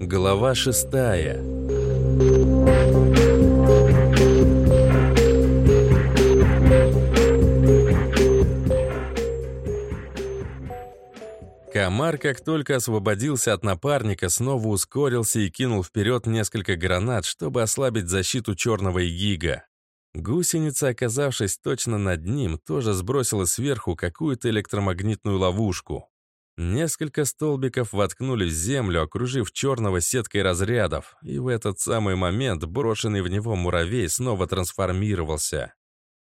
Глава шестая Комар, как только освободился от напарника, снова ускорился и кинул вперед несколько гранат, чтобы ослабить защиту черного игига. Гусеница, оказавшись точно над ним, тоже сбросила сверху какую-то электромагнитную ловушку. Несколько столбиков воткнулись в землю, окружив черного сеткой разрядов, и в этот самый момент брошенный в него муравей снова трансформировался.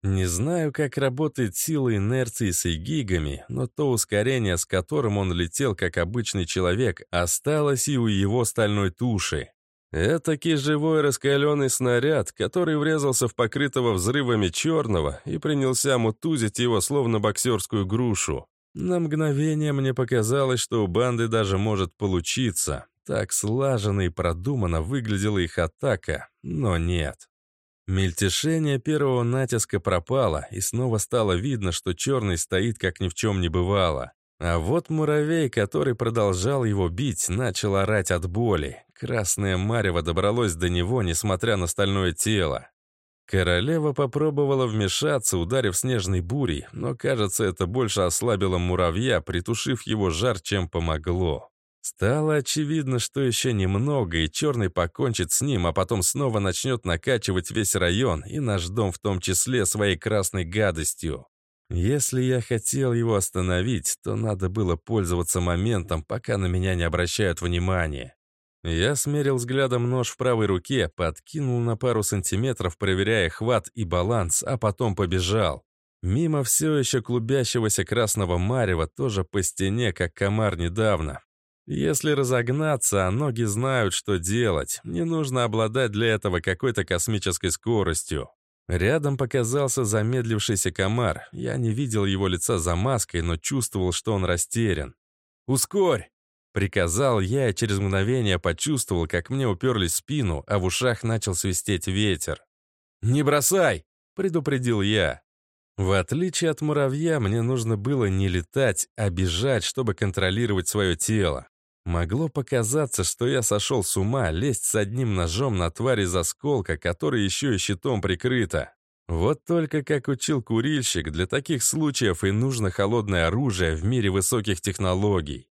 Не знаю, как работает сила инерции с игигами, но то ускорение, с которым он летел как обычный человек, осталось и у его стальной туши. Этакий живой раскаленный снаряд, который врезался в покрытого взрывами черного и принялся мутузить его словно боксерскую грушу. На мгновение мне показалось, что у банды даже может получиться. Так слаженно и продуманно выглядела их атака, но нет. Мельтешение первого натиска пропало, и снова стало видно, что черный стоит, как ни в чем не бывало. А вот муравей, который продолжал его бить, начал орать от боли. Красное марево добралось до него, несмотря на стальное тело. Королева попробовала вмешаться, ударив снежной бурей, но, кажется, это больше ослабило муравья, притушив его жар, чем помогло. Стало очевидно, что еще немного, и Черный покончит с ним, а потом снова начнет накачивать весь район, и наш дом в том числе, своей красной гадостью. Если я хотел его остановить, то надо было пользоваться моментом, пока на меня не обращают внимания. Я смерил взглядом нож в правой руке, подкинул на пару сантиметров, проверяя хват и баланс, а потом побежал. Мимо все еще клубящегося красного марева, тоже по стене, как комар недавно. Если разогнаться, а ноги знают, что делать. Не нужно обладать для этого какой-то космической скоростью. Рядом показался замедлившийся комар. Я не видел его лица за маской, но чувствовал, что он растерян. «Ускорь!» Приказал я и через мгновение почувствовал, как мне уперлись в спину, а в ушах начал свистеть ветер. «Не бросай!» — предупредил я. В отличие от муравья, мне нужно было не летать, а бежать, чтобы контролировать свое тело. Могло показаться, что я сошел с ума лезть с одним ножом на тварь из осколка, который еще и щитом прикрыта. Вот только, как учил курильщик, для таких случаев и нужно холодное оружие в мире высоких технологий.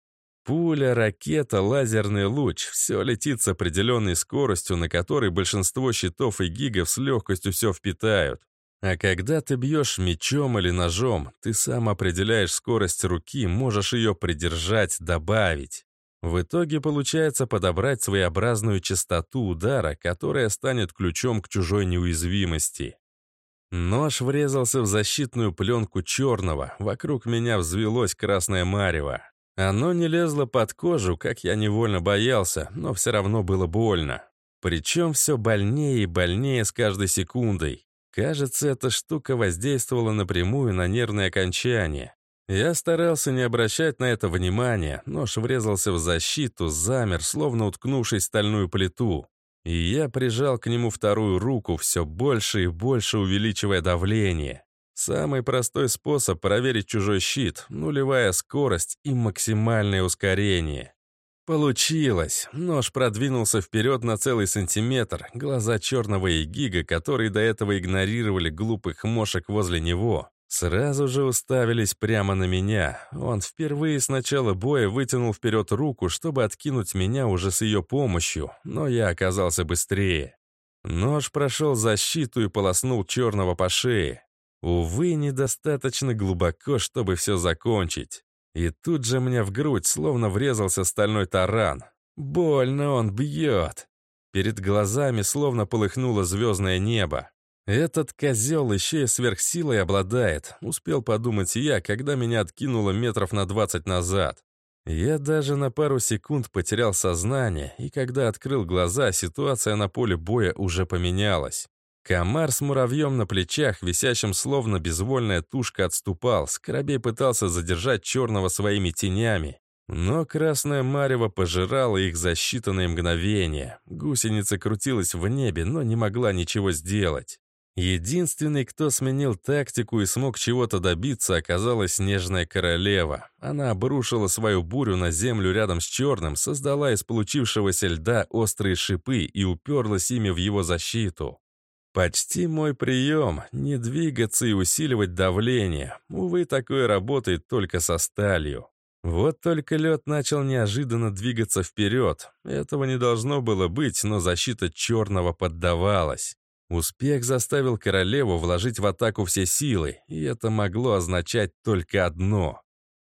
Пуля, ракета, лазерный луч — все летит с определенной скоростью, на которой большинство щитов и гигов с легкостью все впитают. А когда ты бьешь мечом или ножом, ты сам определяешь скорость руки, можешь ее придержать, добавить. В итоге получается подобрать своеобразную частоту удара, которая станет ключом к чужой неуязвимости. Нож врезался в защитную пленку черного, вокруг меня взвелось красное марево. Оно не лезло под кожу, как я невольно боялся, но все равно было больно. Причем все больнее и больнее с каждой секундой. Кажется, эта штука воздействовала напрямую на нервные окончания. Я старался не обращать на это внимания, нож врезался в защиту, замер, словно уткнувшись в стальную плиту. И я прижал к нему вторую руку, все больше и больше увеличивая давление. Самый простой способ проверить чужой щит — нулевая скорость и максимальное ускорение. Получилось. Нож продвинулся вперед на целый сантиметр. Глаза черного и гига, которые до этого игнорировали глупых мошек возле него, Сразу же уставились прямо на меня. Он впервые с начала боя вытянул вперед руку, чтобы откинуть меня уже с ее помощью, но я оказался быстрее. Нож прошел защиту и полоснул черного по шее. Увы, недостаточно глубоко, чтобы все закончить. И тут же мне в грудь словно врезался стальной таран. Больно он бьет. Перед глазами словно полыхнуло звездное небо. «Этот козел еще и сверхсилой обладает», — успел подумать я, когда меня откинуло метров на двадцать назад. Я даже на пару секунд потерял сознание, и когда открыл глаза, ситуация на поле боя уже поменялась. Комар с муравьем на плечах, висящим словно безвольная тушка, отступал. Скоробей пытался задержать черного своими тенями. Но красная марево пожирала их за считанные мгновения. Гусеница крутилась в небе, но не могла ничего сделать. Единственный, кто сменил тактику и смог чего-то добиться, оказалась Снежная Королева. Она обрушила свою бурю на землю рядом с Черным, создала из получившегося льда острые шипы и уперлась ими в его защиту. Почти мой прием — не двигаться и усиливать давление. Увы, такое работает только со сталью. Вот только лед начал неожиданно двигаться вперед. Этого не должно было быть, но защита черного поддавалась. Успех заставил королеву вложить в атаку все силы, и это могло означать только одно.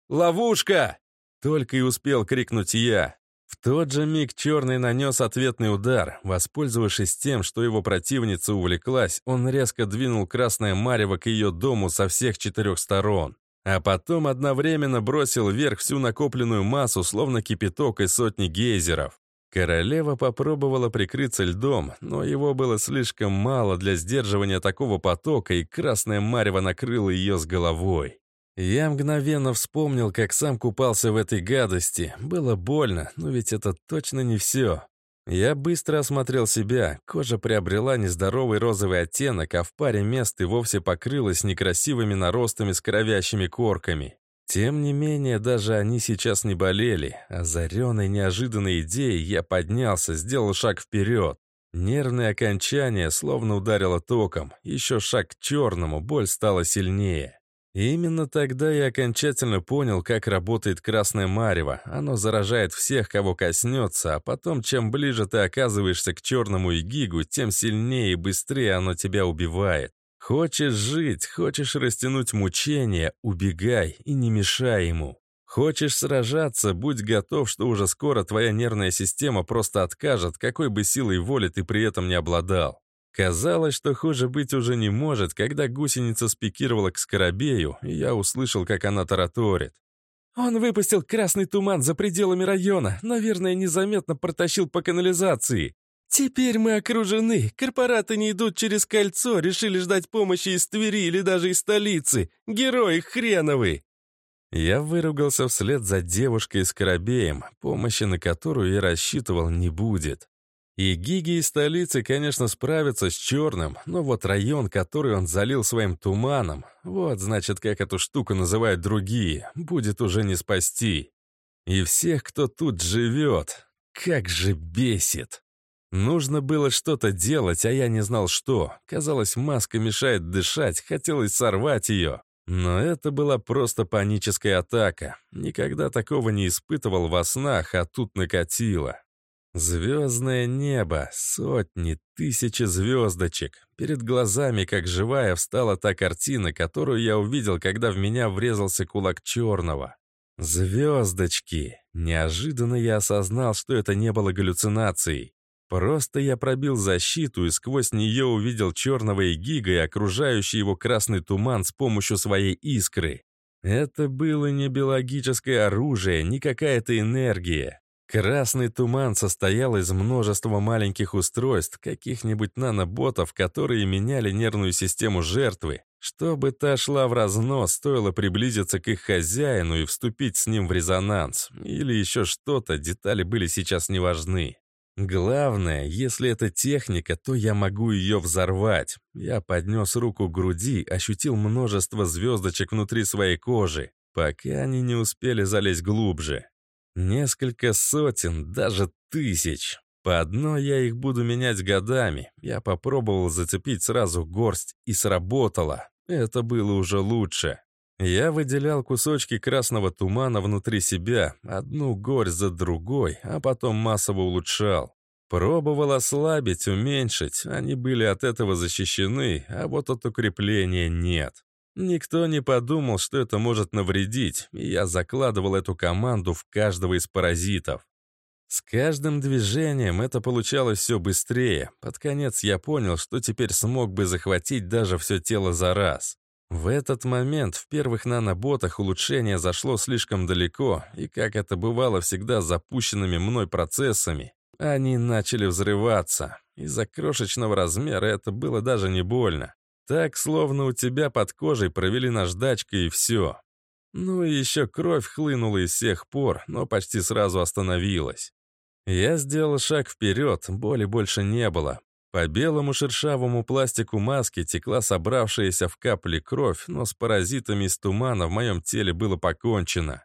«Ловушка!» Только и успел крикнуть я. В тот же миг Черный нанес ответный удар. Воспользовавшись тем, что его противница увлеклась, он резко двинул красное марево к ее дому со всех четырех сторон. А потом одновременно бросил вверх всю накопленную массу, словно кипяток из сотни гейзеров. Королева попробовала прикрыться льдом, но его было слишком мало для сдерживания такого потока, и красная марево накрыла ее с головой. Я мгновенно вспомнил, как сам купался в этой гадости. Было больно, но ведь это точно не все. Я быстро осмотрел себя, кожа приобрела нездоровый розовый оттенок, а в паре мест и вовсе покрылась некрасивыми наростами с кровящими корками. Тем не менее, даже они сейчас не болели. Озаренной неожиданной идеей я поднялся, сделал шаг вперед. Нервное окончание словно ударило током. Еще шаг к черному, боль стала сильнее. И именно тогда я окончательно понял, как работает красное марево. Оно заражает всех, кого коснется, а потом, чем ближе ты оказываешься к черному и гигу, тем сильнее и быстрее оно тебя убивает. Хочешь жить, хочешь растянуть мучения, убегай и не мешай ему. Хочешь сражаться, будь готов, что уже скоро твоя нервная система просто откажет, какой бы силой воли ты при этом не обладал. Казалось, что хуже быть уже не может, когда гусеница спикировала к скоробею, и я услышал, как она тараторит. Он выпустил красный туман за пределами района, наверное, незаметно протащил по канализации. «Теперь мы окружены. Корпораты не идут через кольцо, решили ждать помощи из Твери или даже из столицы. Герои хреновы!» Я выругался вслед за девушкой с корабеем, помощи на которую я рассчитывал не будет. И Гиги из столицы, конечно, справятся с черным, но вот район, который он залил своим туманом, вот, значит, как эту штуку называют другие, будет уже не спасти. И всех, кто тут живет, как же бесит. Нужно было что-то делать, а я не знал что. Казалось, маска мешает дышать, хотелось сорвать ее. Но это была просто паническая атака. Никогда такого не испытывал во снах, а тут накатило. Звездное небо, сотни, тысячи звездочек. Перед глазами, как живая, встала та картина, которую я увидел, когда в меня врезался кулак черного. Звездочки. Неожиданно я осознал, что это не было галлюцинацией. Просто я пробил защиту и сквозь нее увидел черного Эгига и окружающий его красный туман с помощью своей искры. Это было не биологическое оружие, не какая-то энергия. Красный туман состоял из множества маленьких устройств, каких-нибудь наноботов, которые меняли нервную систему жертвы. Чтобы та шла в разнос, стоило приблизиться к их хозяину и вступить с ним в резонанс. Или еще что-то, детали были сейчас не важны. Главное, если это техника, то я могу ее взорвать. Я поднес руку к груди, ощутил множество звездочек внутри своей кожи, пока они не успели залезть глубже. Несколько сотен, даже тысяч. По одной я их буду менять годами. Я попробовал зацепить сразу горсть, и сработало. Это было уже лучше. Я выделял кусочки красного тумана внутри себя, одну горсть за другой, а потом массово улучшал. Пробовал ослабить, уменьшить, они были от этого защищены, а вот от укрепления нет. Никто не подумал, что это может навредить, и я закладывал эту команду в каждого из паразитов. С каждым движением это получалось все быстрее. Под конец я понял, что теперь смог бы захватить даже все тело за раз. В этот момент в первых наноботах улучшение зашло слишком далеко, и как это бывало всегда с запущенными мной процессами, они начали взрываться. Из-за крошечного размера это было даже не больно. Так, словно у тебя под кожей провели наждачкой и все. Ну и еще кровь хлынула из всех пор, но почти сразу остановилась. Я сделал шаг вперед, боли больше не было. По белому шершавому пластику маски текла собравшаяся в капли кровь, но с паразитами из тумана в моем теле было покончено.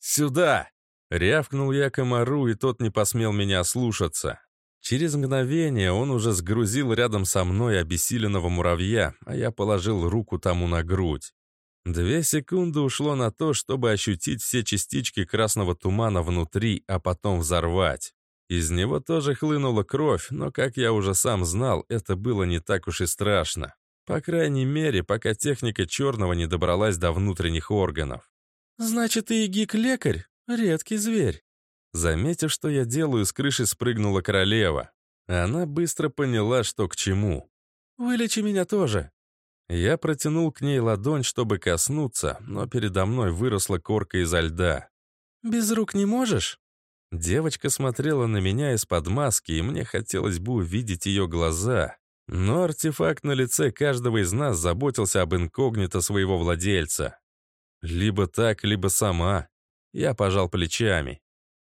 «Сюда!» — рявкнул я комару, и тот не посмел меня слушаться. Через мгновение он уже сгрузил рядом со мной обессиленного муравья, а я положил руку тому на грудь. Две секунды ушло на то, чтобы ощутить все частички красного тумана внутри, а потом взорвать. Из него тоже хлынула кровь, но, как я уже сам знал, это было не так уж и страшно. По крайней мере, пока техника черного не добралась до внутренних органов. «Значит, ты и гик-лекарь? Редкий зверь». Заметив, что я делаю, с крыши спрыгнула королева. Она быстро поняла, что к чему. «Вылечи меня тоже». Я протянул к ней ладонь, чтобы коснуться, но передо мной выросла корка изо льда. «Без рук не можешь?» Девочка смотрела на меня из-под маски, и мне хотелось бы увидеть ее глаза. Но артефакт на лице каждого из нас заботился об инкогнито своего владельца. Либо так, либо сама. Я пожал плечами.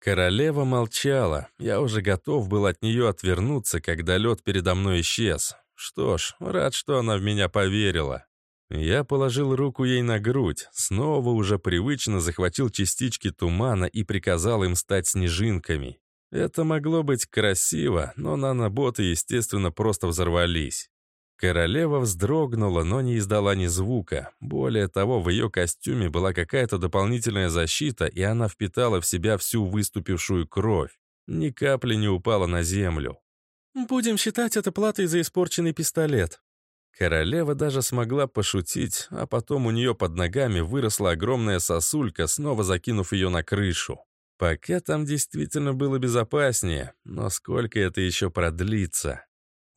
Королева молчала. Я уже готов был от нее отвернуться, когда лед передо мной исчез. Что ж, рад, что она в меня поверила. Я положил руку ей на грудь, снова уже привычно захватил частички тумана и приказал им стать снежинками. Это могло быть красиво, но наноботы, естественно, просто взорвались. Королева вздрогнула, но не издала ни звука. Более того, в ее костюме была какая-то дополнительная защита, и она впитала в себя всю выступившую кровь. Ни капли не упала на землю. «Будем считать это платой за испорченный пистолет», Королева даже смогла пошутить, а потом у нее под ногами выросла огромная сосулька, снова закинув ее на крышу. Пока там действительно было безопаснее, но сколько это еще продлится?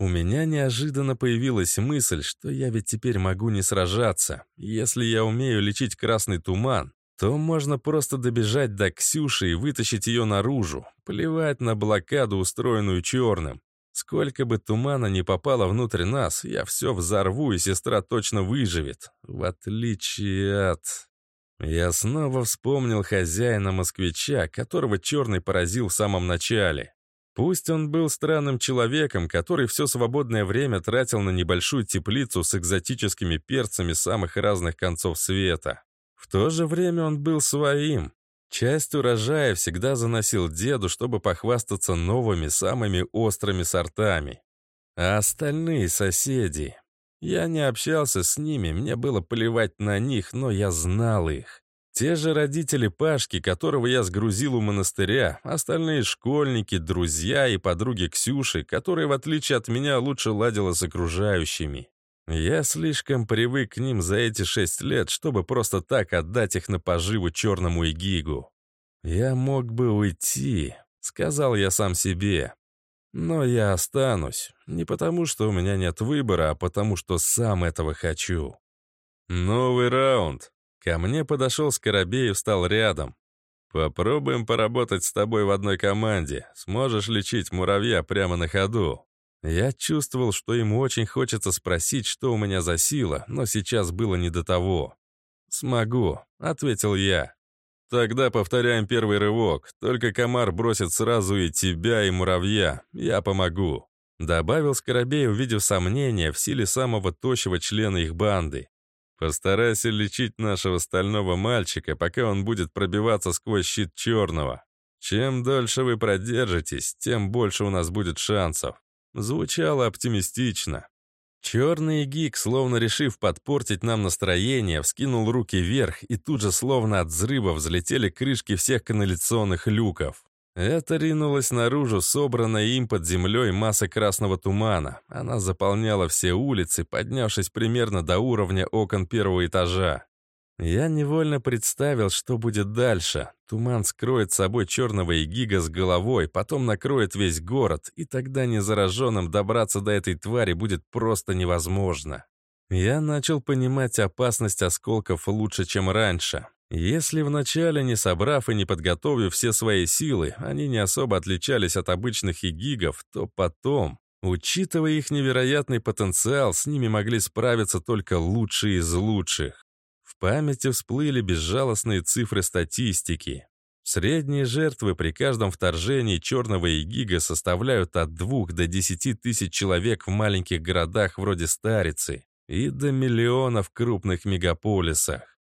У меня неожиданно появилась мысль, что я ведь теперь могу не сражаться. Если я умею лечить красный туман, то можно просто добежать до Ксюши и вытащить ее наружу, плевать на блокаду, устроенную черным. Сколько бы тумана не попало внутрь нас, я все взорву, и сестра точно выживет. В отличие от... Я снова вспомнил хозяина москвича, которого черный поразил в самом начале. Пусть он был странным человеком, который все свободное время тратил на небольшую теплицу с экзотическими перцами самых разных концов света. В то же время он был своим, Часть урожая всегда заносил деду, чтобы похвастаться новыми, самыми острыми сортами. А остальные соседи... Я не общался с ними, мне было плевать на них, но я знал их. Те же родители Пашки, которого я сгрузил у монастыря, остальные школьники, друзья и подруги Ксюши, которая, в отличие от меня, лучше ладила с окружающими. Я слишком привык к ним за эти шесть лет, чтобы просто так отдать их на поживу черному Игигу. «Я мог бы уйти», — сказал я сам себе. «Но я останусь, не потому что у меня нет выбора, а потому что сам этого хочу». «Новый раунд». Ко мне подошел Скоробей и встал рядом. «Попробуем поработать с тобой в одной команде. Сможешь лечить муравья прямо на ходу». Я чувствовал, что ему очень хочется спросить, что у меня за сила, но сейчас было не до того. «Смогу», — ответил я. «Тогда повторяем первый рывок, только комар бросит сразу и тебя, и муравья. Я помогу», — добавил Скоробей, увидев сомнения в силе самого тощего члена их банды. «Постарайся лечить нашего стального мальчика, пока он будет пробиваться сквозь щит черного. Чем дольше вы продержитесь, тем больше у нас будет шансов. Звучало оптимистично. Черный гик, словно решив подпортить нам настроение, вскинул руки вверх, и тут же, словно от взрыва, взлетели крышки всех канализационных люков. Это ринулось наружу, собранная им под землей масса красного тумана. Она заполняла все улицы, поднявшись примерно до уровня окон первого этажа. Я невольно представил, что будет дальше. Туман скроет собой черного игига с головой, потом накроет весь город, и тогда незараженным добраться до этой твари будет просто невозможно. Я начал понимать опасность осколков лучше, чем раньше. Если вначале, не собрав и не подготовив все свои силы, они не особо отличались от обычных игигов, то потом, учитывая их невероятный потенциал, с ними могли справиться только лучшие из лучших памяти всплыли безжалостные цифры статистики. Средние жертвы при каждом вторжении черного игига составляют от двух до десяти тысяч человек в маленьких городах вроде Старицы и до миллионов в крупных мегаполисах.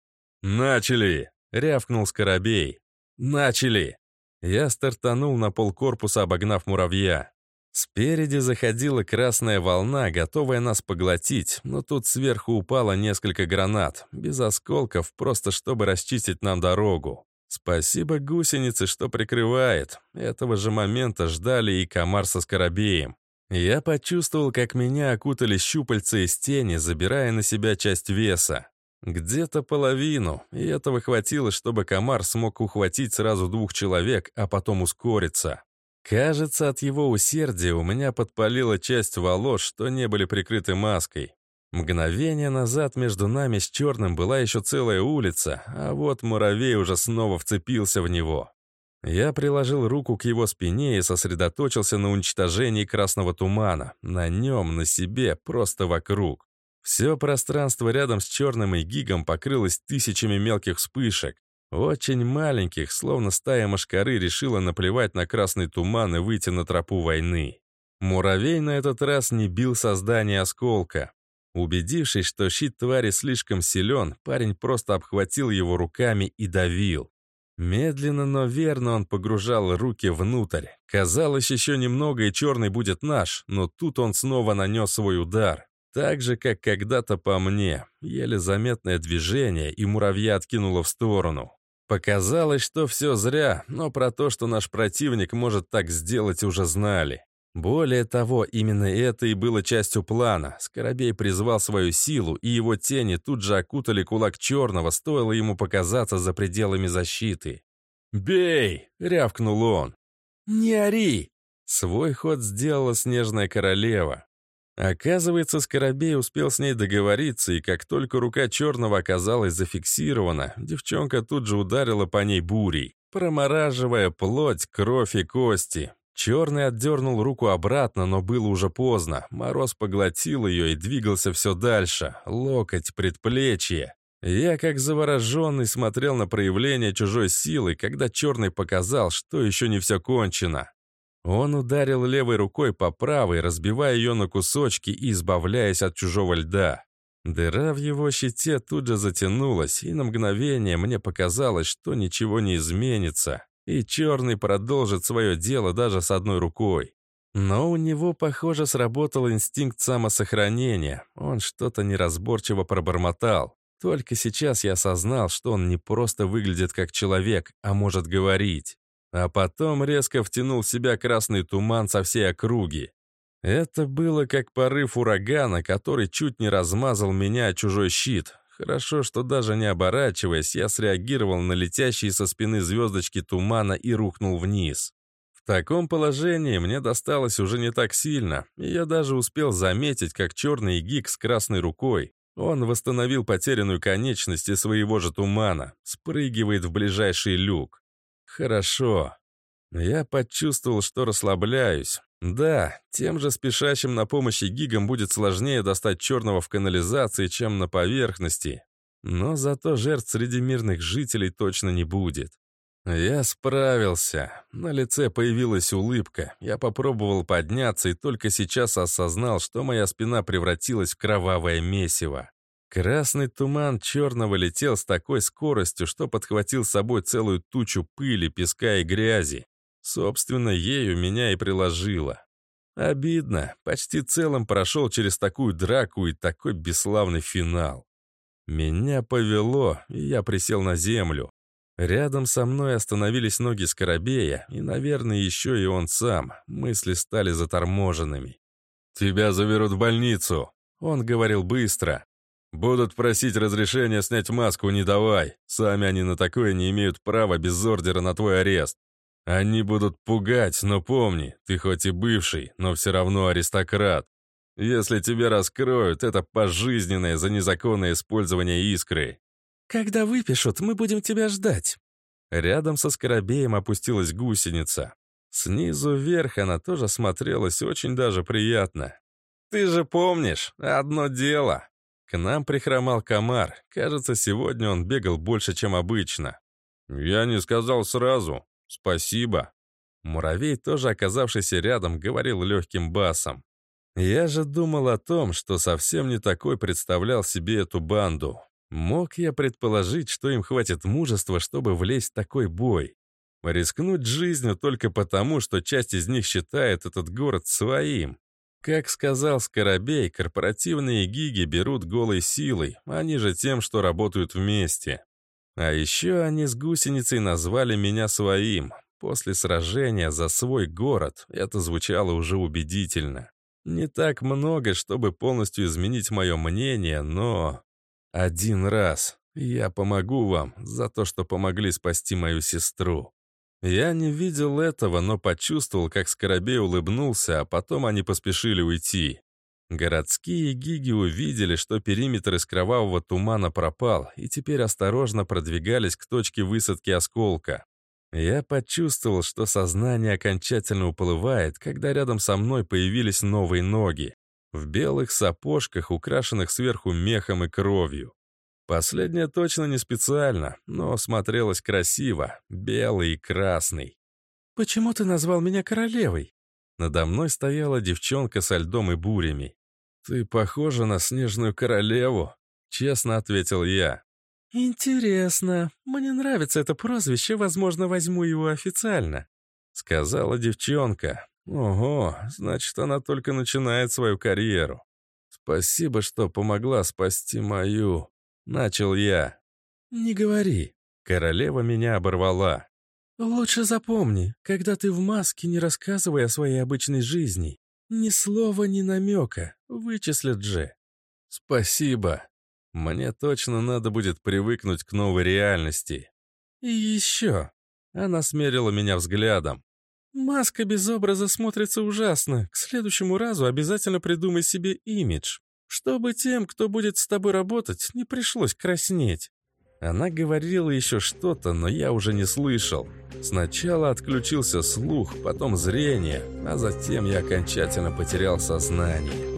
«Начали!» — рявкнул Скоробей. «Начали!» Я стартанул на полкорпуса, обогнав муравья. Спереди заходила красная волна, готовая нас поглотить, но тут сверху упало несколько гранат, без осколков, просто чтобы расчистить нам дорогу. Спасибо гусенице, что прикрывает. Этого же момента ждали и комар со скоробеем. Я почувствовал, как меня окутали щупальца из тени, забирая на себя часть веса. Где-то половину, и этого хватило, чтобы комар смог ухватить сразу двух человек, а потом ускориться. Кажется, от его усердия у меня подпалила часть волос, что не были прикрыты маской. Мгновение назад между нами с черным была еще целая улица, а вот муравей уже снова вцепился в него. Я приложил руку к его спине и сосредоточился на уничтожении красного тумана. На нем, на себе, просто вокруг. Все пространство рядом с черным и гигом покрылось тысячами мелких вспышек. Очень маленьких, словно стая мошкары решила наплевать на красный туман и выйти на тропу войны. Муравей на этот раз не бил создание осколка. Убедившись, что щит твари слишком силен, парень просто обхватил его руками и давил. Медленно, но верно он погружал руки внутрь. Казалось, еще немного и черный будет наш, но тут он снова нанес свой удар. Так же, как когда-то по мне. Еле заметное движение, и муравья откинуло в сторону. Показалось, что все зря, но про то, что наш противник может так сделать, уже знали. Более того, именно это и было частью плана. Скоробей призвал свою силу, и его тени тут же окутали кулак черного, стоило ему показаться за пределами защиты. «Бей!» — рявкнул он. «Не ори!» Свой ход сделала снежная королева. Оказывается, Скоробей успел с ней договориться, и как только рука черного оказалась зафиксирована, девчонка тут же ударила по ней бурей, промораживая плоть, кровь и кости. Черный отдернул руку обратно, но было уже поздно. Мороз поглотил ее и двигался все дальше. Локоть, предплечье. Я, как завороженный, смотрел на проявление чужой силы, когда черный показал, что еще не все кончено. Он ударил левой рукой по правой, разбивая ее на кусочки и избавляясь от чужого льда. Дыра в его щите тут же затянулась, и на мгновение мне показалось, что ничего не изменится, и черный продолжит свое дело даже с одной рукой. Но у него, похоже, сработал инстинкт самосохранения. Он что-то неразборчиво пробормотал. Только сейчас я осознал, что он не просто выглядит как человек, а может говорить. А потом резко втянул в себя красный туман со всей округи. Это было как порыв урагана, который чуть не размазал меня о чужой щит. Хорошо, что даже не оборачиваясь, я среагировал на летящие со спины звездочки тумана и рухнул вниз. В таком положении мне досталось уже не так сильно, и я даже успел заметить, как черный гик с красной рукой. Он восстановил потерянную конечность своего же тумана, спрыгивает в ближайший люк. Хорошо. Я почувствовал, что расслабляюсь. Да, тем же спешащим на помощь гигам будет сложнее достать черного в канализации, чем на поверхности. Но зато жертв среди мирных жителей точно не будет. Я справился. На лице появилась улыбка. Я попробовал подняться и только сейчас осознал, что моя спина превратилась в кровавое месиво. Красный туман черного летел с такой скоростью, что подхватил с собой целую тучу пыли, песка и грязи. Собственно, ею меня и приложило. Обидно, почти целым прошел через такую драку и такой бесславный финал. Меня повело, и я присел на землю. Рядом со мной остановились ноги Скоробея, и, наверное, еще и он сам. Мысли стали заторможенными. «Тебя заберут в больницу», — он говорил быстро. «Будут просить разрешения снять маску, не давай. Сами они на такое не имеют права без ордера на твой арест. Они будут пугать, но помни, ты хоть и бывший, но все равно аристократ. Если тебя раскроют, это пожизненное за незаконное использование искры». «Когда выпишут, мы будем тебя ждать». Рядом со скоробеем опустилась гусеница. Снизу вверх она тоже смотрелась очень даже приятно. «Ты же помнишь, одно дело», к нам прихромал комар. Кажется, сегодня он бегал больше, чем обычно. «Я не сказал сразу. Спасибо». Муравей, тоже оказавшийся рядом, говорил легким басом. Я же думал о том, что совсем не такой представлял себе эту банду. Мог я предположить, что им хватит мужества, чтобы влезть в такой бой? Рискнуть жизнью только потому, что часть из них считает этот город своим. Как сказал Скоробей, корпоративные гиги берут голой силой, они же тем, что работают вместе. А еще они с гусеницей назвали меня своим. После сражения за свой город это звучало уже убедительно. Не так много, чтобы полностью изменить мое мнение, но... Один раз. Я помогу вам за то, что помогли спасти мою сестру. Я не видел этого, но почувствовал, как Скоробей улыбнулся, а потом они поспешили уйти. Городские гиги увидели, что периметр из кровавого тумана пропал, и теперь осторожно продвигались к точке высадки осколка. Я почувствовал, что сознание окончательно уплывает, когда рядом со мной появились новые ноги. В белых сапожках, украшенных сверху мехом и кровью. Последнее точно не специально, но смотрелось красиво, белый и красный. «Почему ты назвал меня королевой?» Надо мной стояла девчонка со льдом и бурями. «Ты похожа на снежную королеву», — честно ответил я. «Интересно. Мне нравится это прозвище, возможно, возьму его официально», — сказала девчонка. «Ого, значит, она только начинает свою карьеру. Спасибо, что помогла спасти мою...» — начал я. «Не говори». Королева меня оборвала. «Лучше запомни, когда ты в маске, не рассказывай о своей обычной жизни. Ни слова, ни намека. Вычислят же». «Спасибо. Мне точно надо будет привыкнуть к новой реальности». «И еще». Она смерила меня взглядом. «Маска без образа смотрится ужасно. К следующему разу обязательно придумай себе имидж чтобы тем, кто будет с тобой работать, не пришлось краснеть. Она говорила еще что-то, но я уже не слышал. Сначала отключился слух, потом зрение, а затем я окончательно потерял сознание.